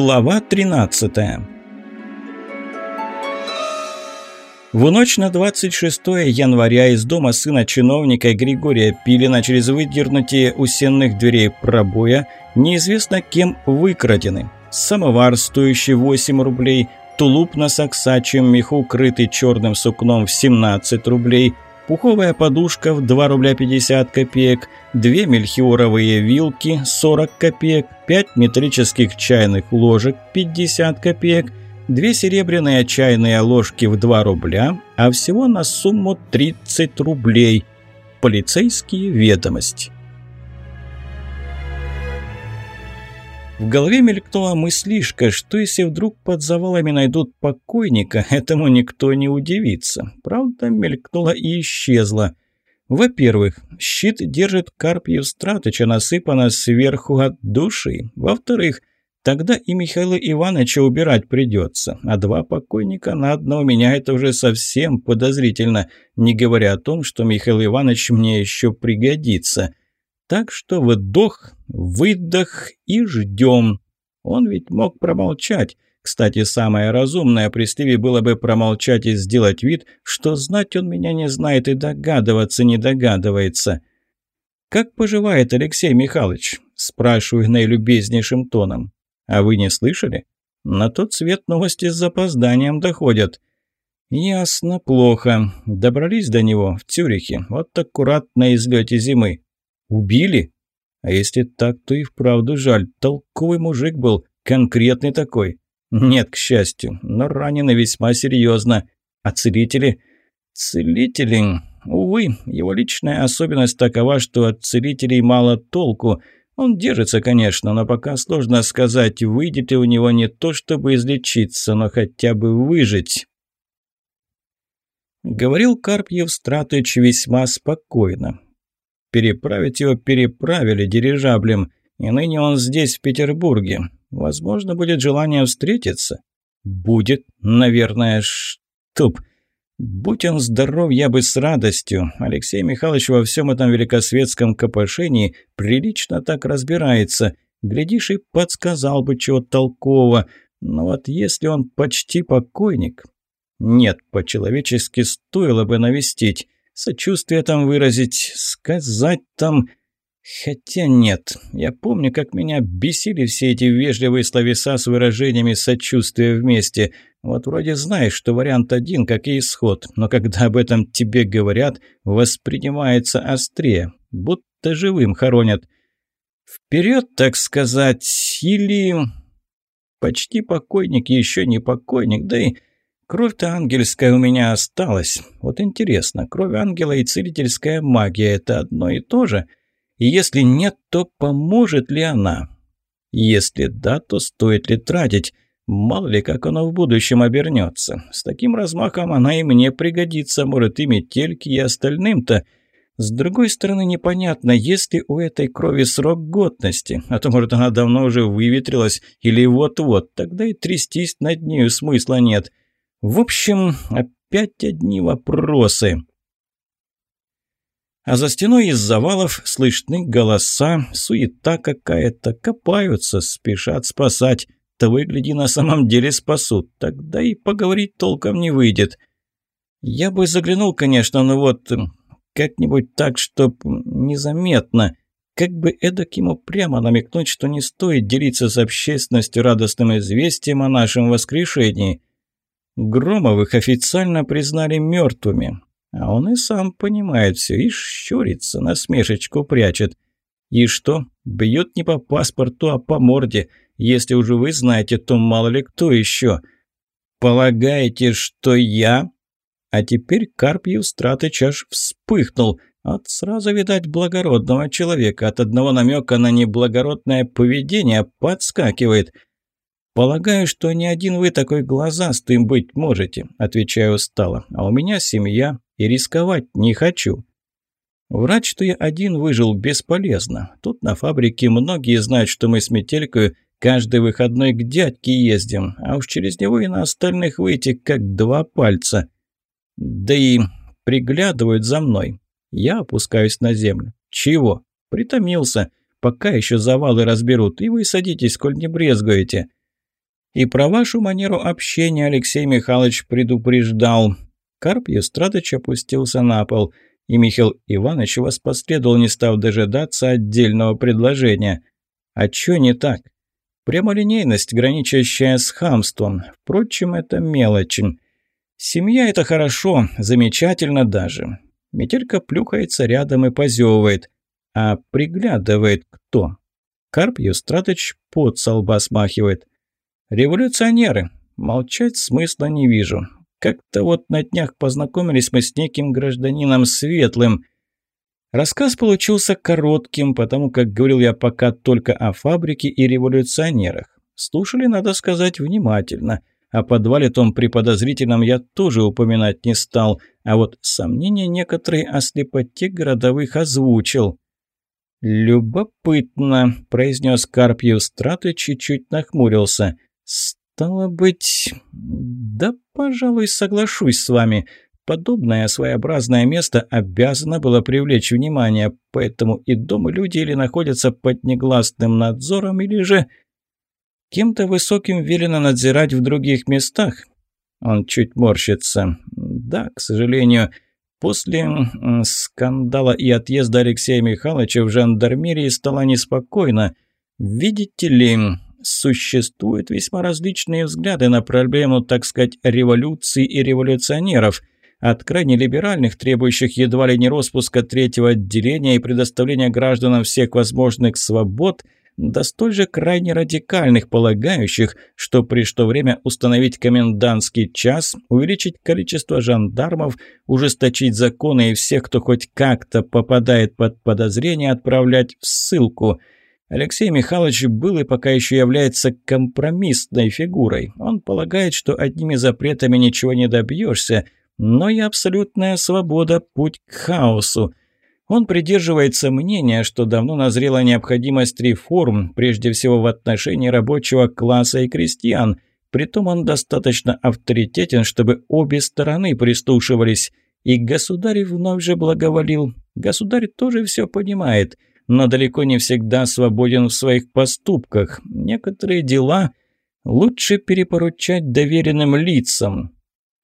Глава 13 В ночь на 26 января из дома сына чиновника Григория Пилина через выдернутие у сенных дверей пробоя неизвестно кем выкрадены. Самовар, стоящий 8 рублей, тулуп на саксачьем меху, крытый черным сукном в 17 рублей – пуховая подушка в 2 рубля 50 копеек, две мельхиоровые вилки 40 копеек, 5 металлических чайных ложек 50 копеек, две серебряные чайные ложки в 2 рубля, а всего на сумму 30 рублей. Полицейские ведомости. В голове мелькнула мыслишка, что если вдруг под завалами найдут покойника, этому никто не удивится. Правда, мелькнула и исчезла. Во-первых, щит держит Карпьев Стратыча, насыпано сверху от души. Во-вторых, тогда и Михаила Ивановича убирать придется. А два покойника на одного меня это уже совсем подозрительно, не говоря о том, что Михаил Иванович мне еще пригодится. Так что вдох, выдох и ждем. Он ведь мог промолчать. Кстати, самое разумное при Стиве было бы промолчать и сделать вид, что знать он меня не знает и догадываться не догадывается. «Как поживает Алексей Михайлович?» – спрашиваю наилюбезнейшим тоном. «А вы не слышали?» На тот свет новости с запозданием доходят. «Ясно, плохо. Добрались до него в Цюрихе. Вот аккурат на излете зимы. Убили? А если так, то и вправду жаль. Толковый мужик был, конкретный такой. Нет, к счастью, но раненый весьма серьезно. А целители? Целители... Увы, его личная особенность такова, что от целителей мало толку. Он держится, конечно, но пока сложно сказать, выйдет ли у него не то, чтобы излечиться, но хотя бы выжить. Говорил Карпьев Стратыч весьма спокойно. Переправить его переправили дирижаблем, и ныне он здесь, в Петербурге. Возможно, будет желание встретиться? Будет, наверное, штуп. Будь он здоров, я бы с радостью. Алексей Михайлович во всем этом великосветском копошении прилично так разбирается. Глядишь, и подсказал бы чего толкового. Но вот если он почти покойник... Нет, по-человечески стоило бы навестить сочувствие там выразить, сказать там... Хотя нет, я помню, как меня бесили все эти вежливые словеса с выражениями сочувствия вместе. Вот вроде знаешь, что вариант один, как и исход, но когда об этом тебе говорят, воспринимается острее, будто живым хоронят. Вперед, так сказать, или... Почти покойник, еще не покойник, да и Кровь-то ангельская у меня осталась. Вот интересно, кровь ангела и целительская магия – это одно и то же? И если нет, то поможет ли она? Если да, то стоит ли тратить? Мало ли, как оно в будущем обернется. С таким размахом она и мне пригодится, может, и метельки, и остальным-то. С другой стороны, непонятно, есть ли у этой крови срок годности, а то, может, она давно уже выветрилась или вот-вот, тогда и трястись над нею смысла нет. В общем, опять одни вопросы. А за стеной из завалов слышны голоса, суета какая-то, копаются, спешат спасать. Того и на самом деле спасут. Тогда и поговорить толком не выйдет. Я бы заглянул, конечно, но вот как-нибудь так, чтоб незаметно. Как бы эдак ему прямо намекнуть, что не стоит делиться с общественностью радостным известием о нашем воскрешении. Громовых официально признали мертвыми. А он и сам понимает все, и щурится, насмешечку прячет. И что? Бьет не по паспорту, а по морде. Если уже вы знаете, то мало ли кто еще. Полагаете, что я? А теперь Карпьев Стратыч аж вспыхнул. От сразу, видать, благородного человека. От одного намека на неблагородное поведение подскакивает – «Полагаю, что ни один вы такой глазастым быть можете», – отвечаю устало. «А у меня семья, и рисковать не хочу». Врать, что я один выжил, бесполезно. Тут на фабрике многие знают, что мы с Метелькой каждый выходной к дядьке ездим, а уж через него и на остальных выйти как два пальца. Да и приглядывают за мной. Я опускаюсь на землю. Чего? Притомился. Пока еще завалы разберут, и вы садитесь, коль не брезгуете. И про вашу манеру общения Алексей Михайлович предупреждал. Карп Евстратыч опустился на пол, и Михаил Иванович вас последовал, не став дожидаться отдельного предложения. А чё не так? Прямолинейность, граничащая с хамством. Впрочем, это мелочь. Семья – это хорошо, замечательно даже. Метелька плюхается рядом и позевывает. А приглядывает кто? Карп Юстратыч под со смахивает. «Революционеры. Молчать смысла не вижу. Как-то вот на днях познакомились мы с неким гражданином Светлым. Рассказ получился коротким, потому как говорил я пока только о фабрике и революционерах. Слушали, надо сказать, внимательно. О подвале том при подозрительном я тоже упоминать не стал, а вот сомнения некоторые о слепоте городовых озвучил. «Любопытно», – произнес Карпьев Страты, чуть-чуть нахмурился. «Стало быть...» «Да, пожалуй, соглашусь с вами. Подобное своеобразное место обязано было привлечь внимание, поэтому и дом, и люди или находятся под негласным надзором, или же кем-то высоким велено надзирать в других местах». Он чуть морщится. «Да, к сожалению...» После скандала и отъезда Алексея Михайловича в жандармерии стало неспокойно. Видите ли, существуют весьма различные взгляды на проблему, так сказать, революции и революционеров. От крайне либеральных, требующих едва ли не распуска третьего отделения и предоставления гражданам всех возможных свобод – до столь же крайне радикальных, полагающих, что пришло время установить комендантский час, увеличить количество жандармов, ужесточить законы и всех, кто хоть как-то попадает под подозрение, отправлять в ссылку. Алексей Михайлович был и пока еще является компромиссной фигурой. Он полагает, что одними запретами ничего не добьешься, но и абсолютная свобода – путь к хаосу – он придерживается мнения, что давно назрела необходимость реформ, прежде всего в отношении рабочего класса и крестьян. Притом он достаточно авторитетен, чтобы обе стороны прислушивались. И государь вновь же благоволил. Государь тоже все понимает, но далеко не всегда свободен в своих поступках. Некоторые дела лучше перепоручать доверенным лицам.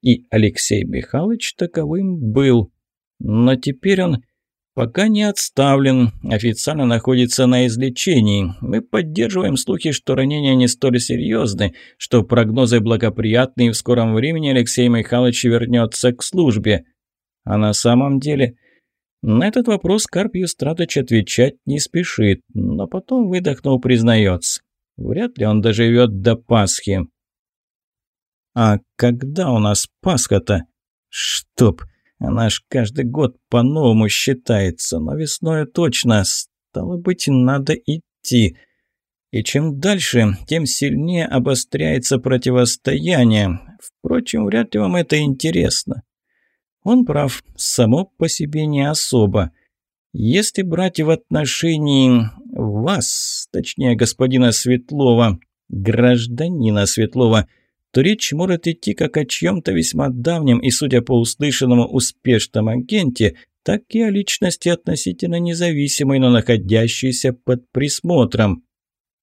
И Алексей Михайлович таковым был. Но теперь он Пока не отставлен, официально находится на излечении. Мы поддерживаем слухи, что ранения не столь серьезны, что прогнозы благоприятны и в скором времени Алексей Михайлович вернется к службе. А на самом деле... На этот вопрос Карп Юстратович отвечать не спешит, но потом, выдохнул, признается. Вряд ли он доживет до Пасхи. «А когда у нас Пасха-то?» «Чтоб...» Она ж каждый год по-новому считается, но весной точно. Стало быть, надо идти. И чем дальше, тем сильнее обостряется противостояние. Впрочем, вряд ли вам это интересно. Он прав, само по себе не особо. Если брать в отношении вас, точнее господина Светлова, гражданина Светлова, то речь может идти как о чьем-то весьма давнем и, судя по услышанному, успешном агенте, так и о личности относительно независимой, но находящейся под присмотром.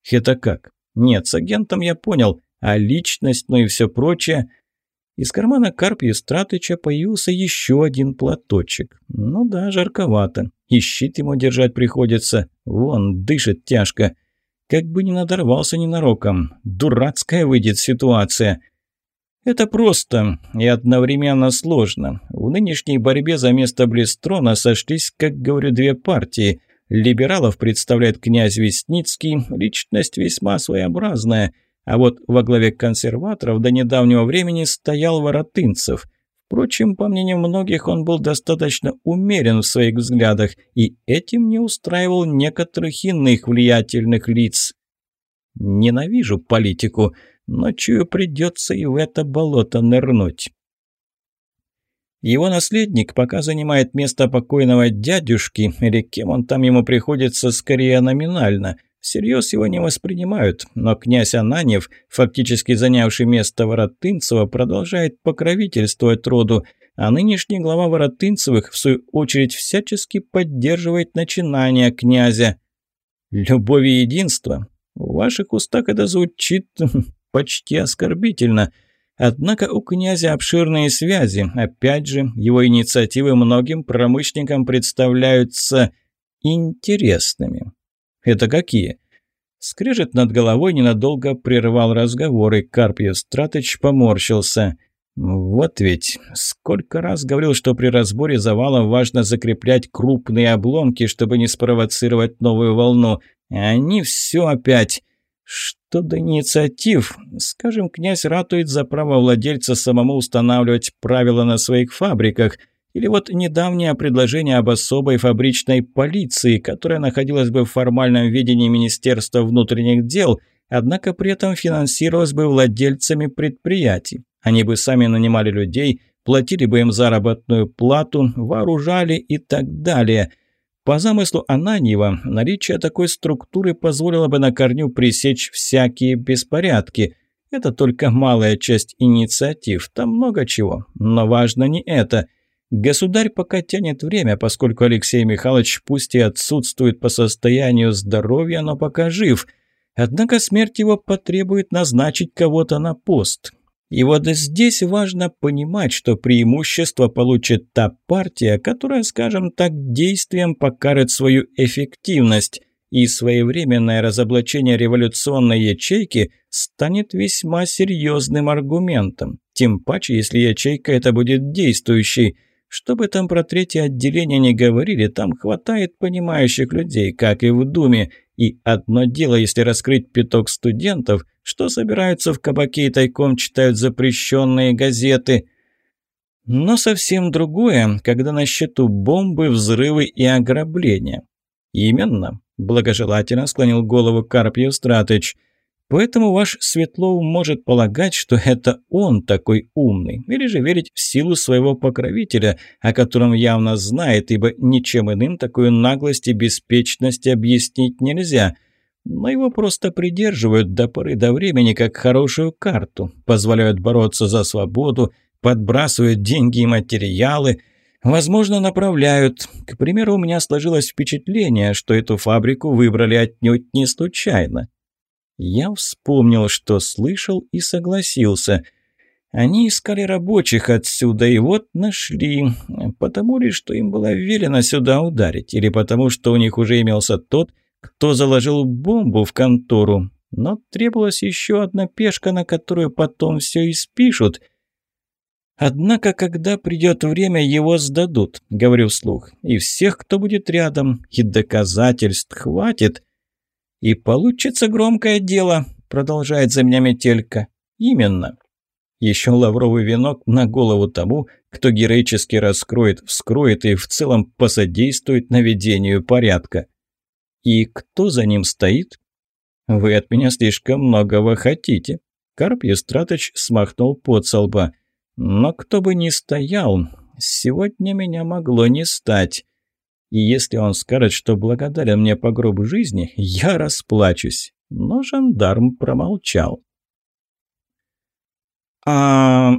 Это как? Нет, с агентом я понял, а личность, ну и все прочее. Из кармана Карпью Стратыча появился еще один платочек. Ну да, жарковато. И щит ему держать приходится. Вон, дышит тяжко. Как бы не надорвался ненароком. Дурацкая выйдет ситуация. Это просто и одновременно сложно. В нынешней борьбе за место Блестрона сошлись, как говорю, две партии. Либералов представляет князь Весницкий, личность весьма своеобразная, а вот во главе консерваторов до недавнего времени стоял Воротынцев – Впрочем, по мнению многих, он был достаточно умерен в своих взглядах, и этим не устраивал некоторых иных влиятельных лиц. Ненавижу политику, но чую, придется и в это болото нырнуть. Его наследник пока занимает место покойного дядюшки, или кем он там ему приходится скорее номинально – Всерьез его не воспринимают, но князь Ананьев, фактически занявший место Воротынцева, продолжает покровительствовать роду, а нынешний глава Воротынцевых, в свою очередь, всячески поддерживает начинания князя. Любовь и единство. В ваших устах это звучит почти оскорбительно. Однако у князя обширные связи. Опять же, его инициативы многим промышленникам представляются интересными. Это какие? Скрежет над головой ненадолго прервал разговор, и Карпьев Стратыч поморщился. Вот ведь, сколько раз говорил, что при разборе завала важно закреплять крупные обломки, чтобы не спровоцировать новую волну. Они все опять... Что до инициатив, скажем, князь ратует за право владельца самому устанавливать правила на своих фабриках – или вот недавнее предложение об особой фабричной полиции, которая находилась бы в формальном ведении Министерства внутренних дел, однако при этом финансировалась бы владельцами предприятий. Они бы сами нанимали людей, платили бы им заработную плату, вооружали и так далее. По замыслу Ананьева, наличие такой структуры позволило бы на корню пресечь всякие беспорядки. Это только малая часть инициатив, там много чего, но важно не это – Государь пока тянет время, поскольку Алексей Михайлович пусть и отсутствует по состоянию здоровья, но пока жив. Однако смерть его потребует назначить кого-то на пост. И вот здесь важно понимать, что преимущество получит та партия, которая, скажем так, действием покажет свою эффективность, и своевременное разоблачение революционной ячейки станет весьма серьезным аргументом. Тем паче, если ячейка это будет действующей – что бы там про третье отделение не говорили, там хватает понимающих людей, как и в Думе. И одно дело, если раскрыть пяток студентов, что собираются в кабаке и тайком читают запрещенные газеты. Но совсем другое, когда на счету бомбы, взрывы и ограбления. «Именно», – благожелательно склонил голову Карпьев Стратыч – Поэтому ваш Светлов может полагать, что это он такой умный, или же верить в силу своего покровителя, о котором явно знает, ибо ничем иным такую наглость и беспечность объяснить нельзя. Но его просто придерживают до поры до времени как хорошую карту, позволяют бороться за свободу, подбрасывают деньги и материалы – Возможно, направляют. К примеру, у меня сложилось впечатление, что эту фабрику выбрали отнюдь не случайно. Я вспомнил, что слышал, и согласился. Они искали рабочих отсюда, и вот нашли. Потому ли, что им было велено сюда ударить, или потому, что у них уже имелся тот, кто заложил бомбу в контору. Но требовалась еще одна пешка, на которую потом все и спишут. Однако, когда придет время, его сдадут, говорю вслух. И всех, кто будет рядом, и доказательств хватит. «И получится громкое дело», – продолжает за меня метелька. «Именно». Еще лавровый венок на голову тому, кто героически раскроет, вскроет и в целом посодействует наведению порядка. И кто за ним стоит? Вы от меня слишком многого хотите. Карп Естратыч смахнул под со. Но кто бы ни стоял, сегодня меня могло не стать. И если он скажет, что благодарен мне по гроб жизни, я расплачусь. Но жандарм промолчал. А...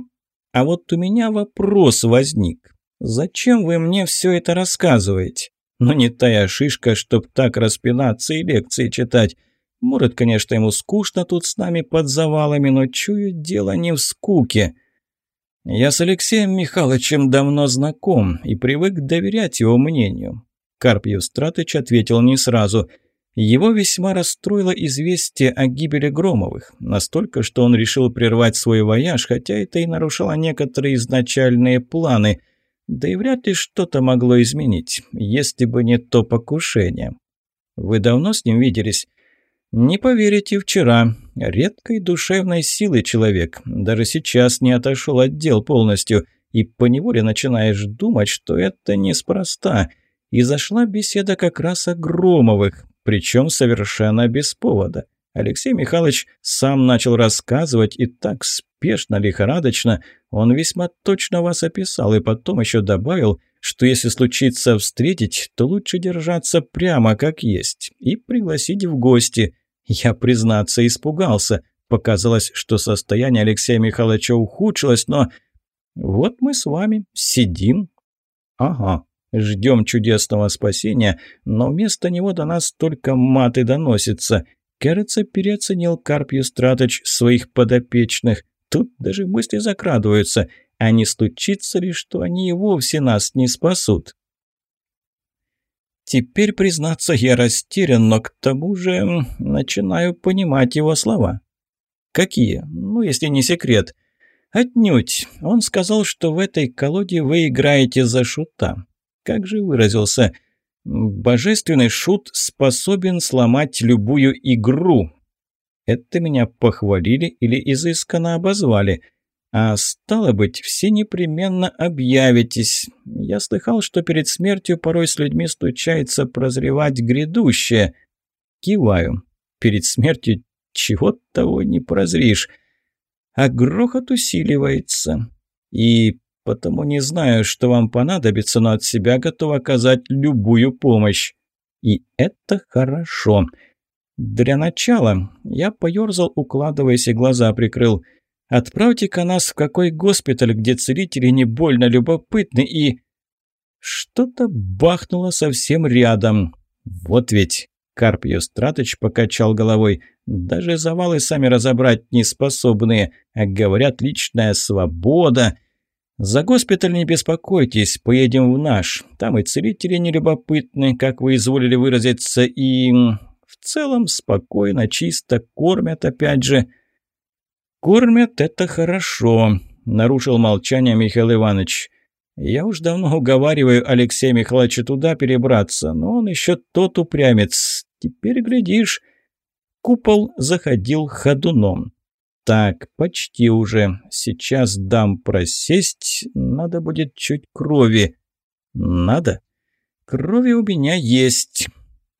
а вот у меня вопрос возник. Зачем вы мне все это рассказываете? Ну не тая шишка, чтоб так распинаться и лекции читать. Может, конечно, ему скучно тут с нами под завалами, но чую, дело не в скуке. Я с Алексеем Михайловичем давно знаком и привык доверять его мнению. Карп Евстратыч ответил не сразу. Его весьма расстроило известие о гибели Громовых, настолько, что он решил прервать свой вояж, хотя это и нарушало некоторые изначальные планы, да и вряд ли что-то могло изменить, если бы не то покушение. Вы давно с ним виделись? Не поверите, вчера. Редкой душевной силы человек. Даже сейчас не отошел от дел полностью. И поневоле начинаешь думать, что это неспроста. И зашла беседа как раз о Громовых, причем совершенно без повода. Алексей Михайлович сам начал рассказывать, и так спешно, лихорадочно, он весьма точно вас описал, и потом еще добавил, что если случится встретить, то лучше держаться прямо как есть и пригласить в гости – я, признаться, испугался. Показалось, что состояние Алексея Михайловича ухудшилось, но... Вот мы с вами сидим. Ага, ждем чудесного спасения, но вместо него до нас только маты доносятся. Кажется, переоценил Карп Юстратыч своих подопечных. Тут даже мысли закрадываются, а не стучится ли, что они и вовсе нас не спасут. Теперь, признаться, я растерян, но к тому же начинаю понимать его слова. Какие? Ну, если не секрет. Отнюдь. Он сказал, что в этой колоде вы играете за шута. Как же выразился? Божественный шут способен сломать любую игру. Это меня похвалили или изысканно обозвали. А стало быть, все непременно объявитесь. Я слыхал, что перед смертью порой с людьми стучается прозревать грядущее. Киваю. Перед смертью чего того не прозришь. А грохот усиливается. И потому не знаю, что вам понадобится, но от себя готов оказать любую помощь. И это хорошо. Для начала я поерзал, укладываясь и глаза прикрыл. Отправьте-ка нас в какой госпиталь, где целители не больно любопытны и... Что-то бахнуло совсем рядом. Вот ведь... Карп Юстратыч покачал головой. Даже завалы сами разобрать не способные. А говорят, личная свобода. За госпиталь не беспокойтесь, поедем в наш. Там и целители нелюбопытны, как вы изволили выразиться, и... В целом спокойно, чисто, кормят опять же. «Кормят – это хорошо», – нарушил молчание Михаил Иванович. «Я уж давно уговариваю Алексея Михайловича туда перебраться, но он еще тот упрямец. Теперь, глядишь...» Купол заходил ходуном. «Так, почти уже. Сейчас дам просесть. Надо будет чуть крови». «Надо?» «Крови у меня есть.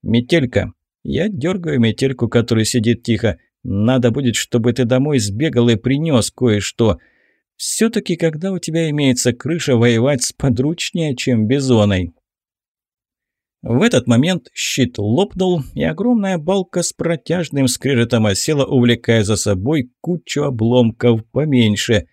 Метелька». Я дергаю метельку, которая сидит тихо. «Надо будет, чтобы ты домой сбегал и принес кое-что. Все-таки, когда у тебя имеется крыша, воевать сподручнее, чем бизоной». В этот момент щит лопнул, и огромная балка с протяжным скрежетом осела, увлекая за собой кучу обломков поменьше.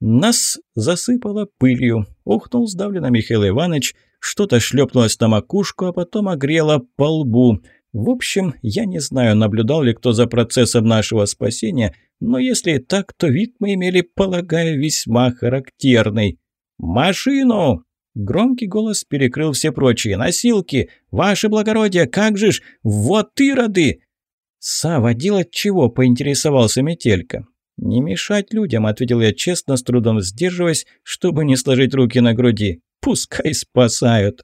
Нас засыпало пылью. Ухнул сдавленно Михаил Иванович, что-то шлепнулось на макушку, а потом огрело по лбу. В общем, я не знаю, наблюдал ли кто за процессом нашего спасения, но если так, то вид мы имели, полагаю, весьма характерный. «Машину!» Громкий голос перекрыл все прочие. «Носилки! Ваше благородие, как же ж! Вот ироды!» «Сава, делать чего?» – поинтересовался Метелька. «Не мешать людям», – ответил я честно, с трудом сдерживаясь, чтобы не сложить руки на груди. «Пускай спасают».